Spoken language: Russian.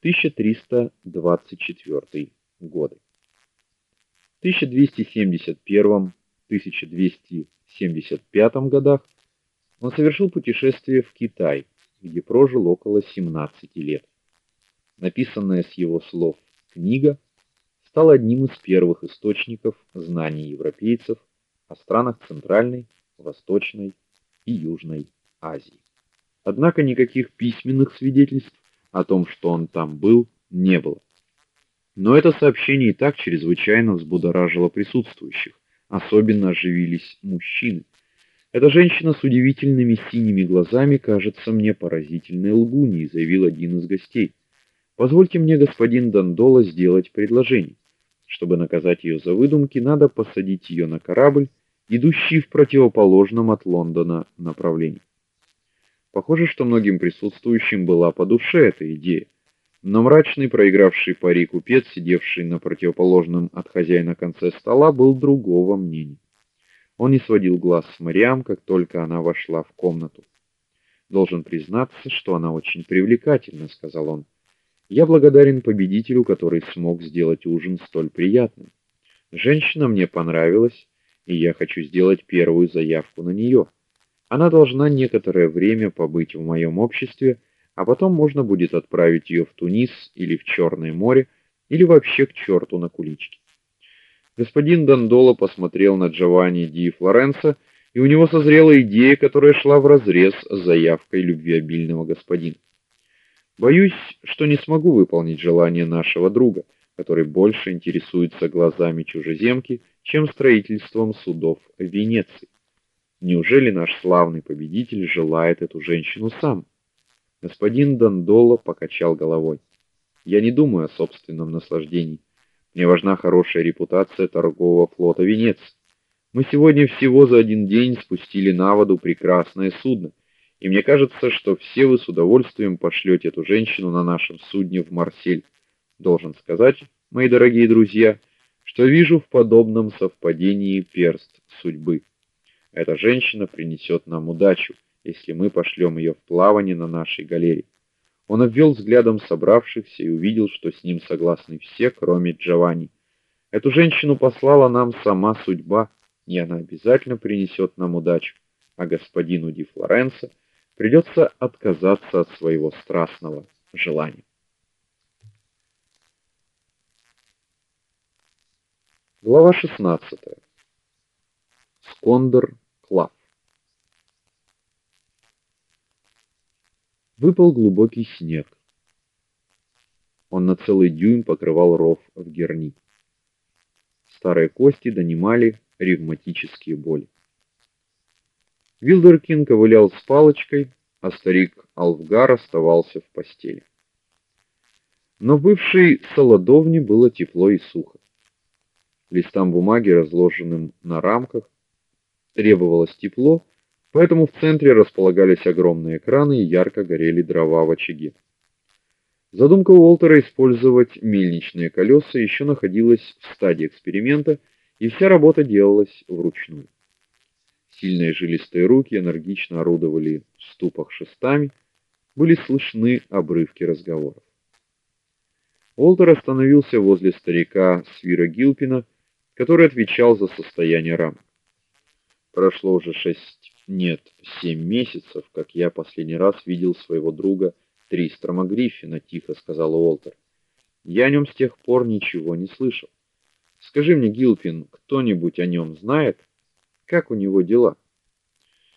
1324 годы. В 1271-1275 годах он совершил путешествие в Китай, где прожил около 17 лет. Написанная с его слов книга стала одним из первых источников знаний европейцев о странах Центральной, Восточной и Южной Азии. Однако никаких письменных свидетельств о том, что он там был, не было. Но это сообщение и так чрезвычайно взбудоражило присутствующих, особенно оживились мужчины. Эта женщина с удивительными синими глазами кажется мне поразительной лгуньей, заявил один из гостей. Позвольте мне, господин Дандола, сделать предложение. Чтобы наказать ее за выдумки, надо посадить ее на корабль, идущий в противоположном от Лондона направлении. Похоже, что многим присутствующим была по душе эта идея. Но мрачный, проигравший пари купец, сидевший на противоположном от хозяина конце стола, был другого мнения. Он не сводил глаз с Мариам, как только она вошла в комнату. Должен признаться, что она очень привлекательна, сказал он. Я благодарен победителю, который смог сделать ужин столь приятным. Женщина мне понравилась, и я хочу сделать первую заявку на нее. Она должна некоторое время побыть в моем обществе, а потом можно будет отправить ее в Тунис или в Черное море, или вообще к черту на куличке. Господин Дандола посмотрел на Джованни ди Флоренса, и у него созрела идея, которая шла вразрез с заявкой любвеобильного господина. Боюсь, что не смогу выполнить желание нашего друга, который больше интересуется глазами чужеземки, чем строительством судов в Венеции. Неужели наш славный победитель желает эту женщину сам? Господин Дандола покачал головой. Я не думаю о собственном наслаждении. Мне важна хорошая репутация торгового флота Венеции. Мы сегодня всего за один день спустили на воду прекрасное судно, и мне кажется, что все вы с удовольствием пошлете эту женщину на нашем судне в Марсель. Должен сказать, мои дорогие друзья, что вижу в подобном совпадении перст судьбы. Эта женщина принесет нам удачу, если мы пошлем ее в плавание на нашей галере. Он обвел взглядом собравшихся и увидел, что с ним согласны все, кроме Джованни. Эту женщину послала нам сама судьба, и она обязательно принесет нам удачу, а господину Ди Флоренцо придется отказаться от своего страстного желания. Глава 16. Скондор Клав. Выпал глубокий снег. Он на целый дюйм покрывал ров в Герни. Старые кости донимали ревматические боли. Вилдеркин ковылял с палочкой, а старик Алфгар оставался в постели. Но в бывшей солодовне было тепло и сухо. Листам бумаги, разложенным на рамках, требовалось тепло, поэтому в центре располагались огромные экраны и ярко горели дрова в очаге. Задумка Уолтера использовать мельничные колеса еще находилась в стадии эксперимента, и вся работа делалась вручную. Сильные жилистые руки энергично орудовали в ступах шестами, были слышны обрывки разговоров. Уолтер остановился возле старика Свира Гилпина, который отвечал за состояние рамок. Прошло уже шесть, нет, семь месяцев, как я последний раз видел своего друга Тристрома Гриффина, тихо сказал Уолтер. Я о нем с тех пор ничего не слышал. Скажи мне, Гилпин, кто-нибудь о нем знает? Как у него дела?